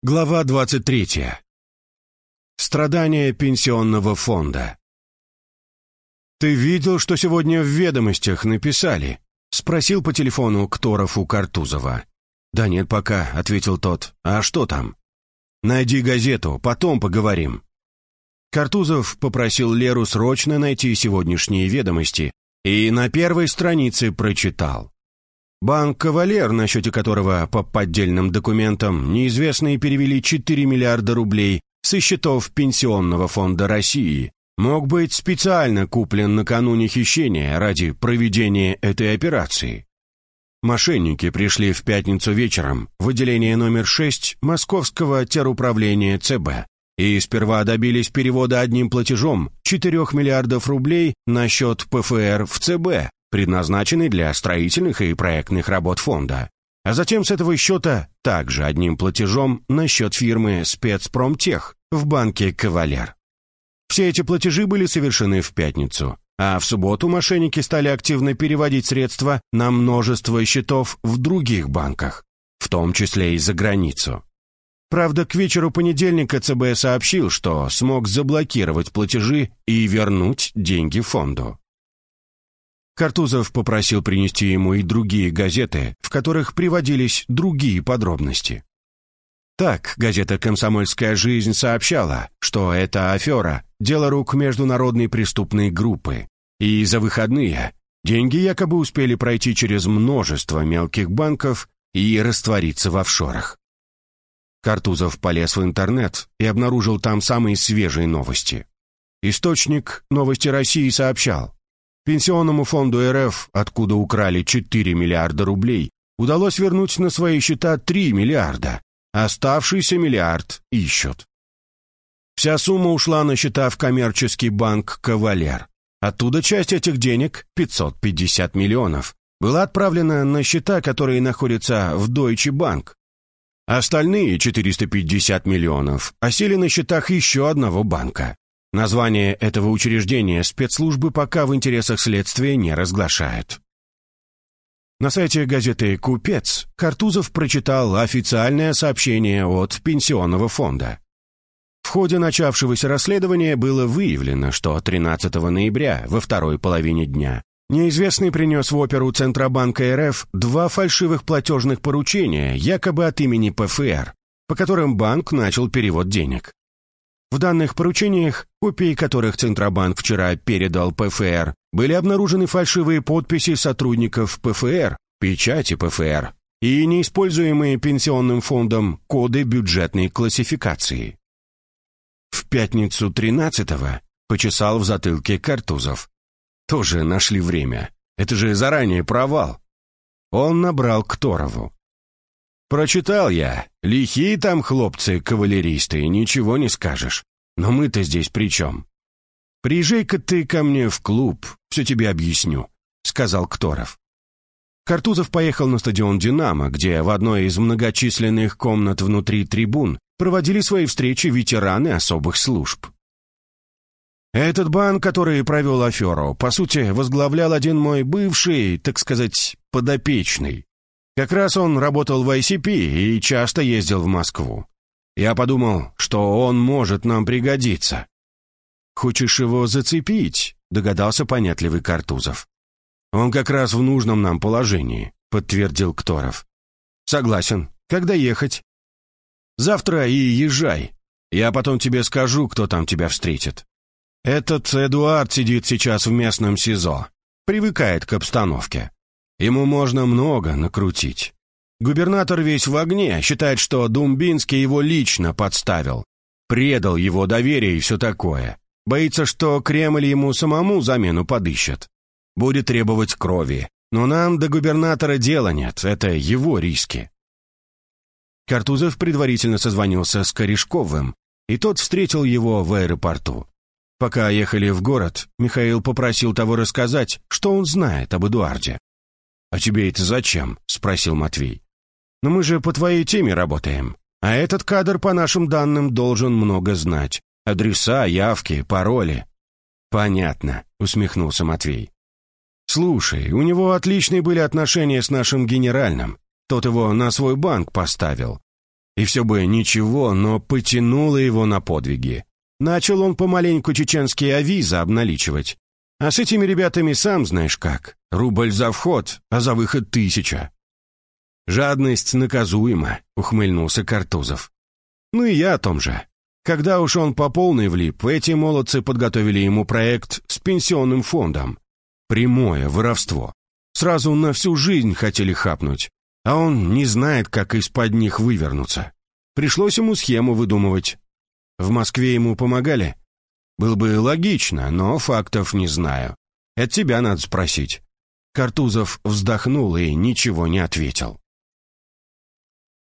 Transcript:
Глава 23. Страдания пенсионного фонда. «Ты видел, что сегодня в ведомостях написали?» — спросил по телефону Кторов у Картузова. «Да нет пока», — ответил тот. «А что там?» «Найди газету, потом поговорим». Картузов попросил Леру срочно найти сегодняшние ведомости и на первой странице прочитал. Банк «Кавалер», на счете которого по поддельным документам неизвестные перевели 4 миллиарда рублей со счетов Пенсионного фонда России, мог быть специально куплен накануне хищения ради проведения этой операции. Мошенники пришли в пятницу вечером в отделение номер 6 Московского теруправления ЦБ и сперва добились перевода одним платежом 4 миллиардов рублей на счет ПФР в ЦБ, предназначенный для строительных и проектных работ фонда. А затем с этого счета также одним платежом на счет фирмы «Спецпромтех» в банке «Кавалер». Все эти платежи были совершены в пятницу, а в субботу мошенники стали активно переводить средства на множество счетов в других банках, в том числе и за границу. Правда, к вечеру понедельника ЦБ сообщил, что смог заблокировать платежи и вернуть деньги фонду. Картузов попросил принести ему и другие газеты, в которых приводились другие подробности. Так, газета «Комсомольская жизнь» сообщала, что это афера – дело рук международной преступной группы, и за выходные деньги якобы успели пройти через множество мелких банков и раствориться в офшорах. Картузов полез в интернет и обнаружил там самые свежие новости. Источник «Новости России» сообщал, Пенсионному фонду РФ, откуда украли 4 миллиарда рублей, удалось вернуть на свои счета 3 миллиарда. Оставшийся миллиард ищут. Вся сумма ушла на счета в коммерческий банк «Кавалер». Оттуда часть этих денег, 550 миллионов, была отправлена на счета, которые находятся в Deutsche Bank. Остальные 450 миллионов осели на счетах еще одного банка. Название этого учреждения спецслужбы пока в интересах следствия не разглашают. На сайте газеты «Купец» Картузов прочитал официальное сообщение от Пенсионного фонда. В ходе начавшегося расследования было выявлено, что 13 ноября, во второй половине дня, неизвестный принес в оперу Центробанка РФ два фальшивых платежных поручения, якобы от имени ПФР, по которым банк начал перевод денег. В данных поручениях, копии которых Центробанк вчера передал ПФР, были обнаружены фальшивые подписи сотрудников ПФР, печати ПФР и неиспользуемые пенсионным фондом коды бюджетной классификации. В пятницу 13-го почесал в затылке Картузов. Тоже нашли время. Это же заранее провал. Он набрал Кторову. Прочитал я. Лихие там хлопцы-кавалеристы, ничего не скажешь. Но мы-то здесь при чем? Приезжай-ка ты ко мне в клуб, все тебе объясню», — сказал Кторов. Картузов поехал на стадион «Динамо», где в одной из многочисленных комнат внутри трибун проводили свои встречи ветераны особых служб. Этот банк, который провел аферу, по сути, возглавлял один мой бывший, так сказать, подопечный. Как раз он работал в ICP и часто ездил в Москву. Я подумал, что он может нам пригодиться. «Хочешь его зацепить?» — догадался понятливый Картузов. «Он как раз в нужном нам положении», — подтвердил Кторов. «Согласен. Когда ехать?» «Завтра и езжай. Я потом тебе скажу, кто там тебя встретит. Этот Эдуард сидит сейчас в местном СИЗО. Привыкает к обстановке. Ему можно много накрутить. Губернатор весь в огне, считает, что Думбинский его лично подставил. Предал его доверие и все такое. Боится, что Кремль ему самому замену подыщет. Будет требовать крови. Но нам до губернатора дела нет, это его риски. Картузов предварительно созвонился с Корешковым, и тот встретил его в аэропорту. Пока ехали в город, Михаил попросил того рассказать, что он знает об Эдуарде. «А тебе это зачем?» — спросил Матвей. «Но мы же по твоей теме работаем. А этот кадр, по нашим данным, должен много знать. Адреса, явки, пароли». «Понятно», — усмехнулся Матвей. «Слушай, у него отличные были отношения с нашим генеральным. Тот его на свой банк поставил. И все бы ничего, но потянуло его на подвиги. Начал он помаленьку чеченские авиза обналичивать. А с этими ребятами сам знаешь как. Рубль за вход, а за выход тысяча. «Жадность наказуема», — ухмыльнулся Картузов. «Ну и я о том же. Когда уж он по полной влип, эти молодцы подготовили ему проект с пенсионным фондом. Прямое воровство. Сразу на всю жизнь хотели хапнуть, а он не знает, как из-под них вывернуться. Пришлось ему схему выдумывать. В Москве ему помогали? Было бы логично, но фактов не знаю. Это тебя надо спросить. Картузов вздохнул и ничего не ответил.